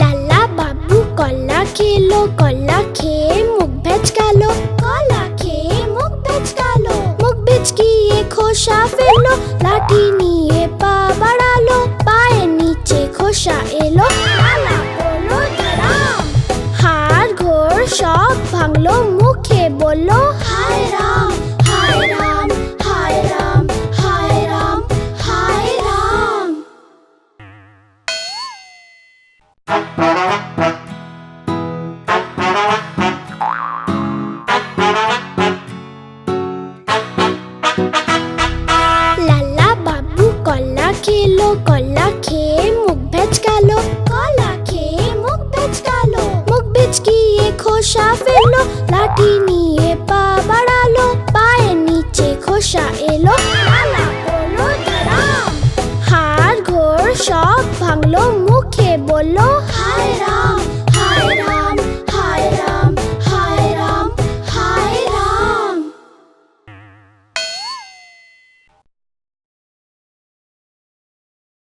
লাল্লা বাবু কলা কলা খেয়ে মুখ ভেচকালো কলা খেয়ে মুখ ভেচকালো মুখ ভেচকিয়ে খোসা ফেলল লাঠি নিয়ে পা বাড়ালো পায়ের নিচে খোসা এলো, লালা হাড় ঘোর সব লাল্লা বাবু কলা খেলো, কলা খেয়ে মুখ ভেচকালো কলা খেয়ে মুখ ভেচকালো মুখ খোসা ফেলল লাঠি নিয়ে পা বাড়ালো, পায়ের নিচে খোসা এলো Hello.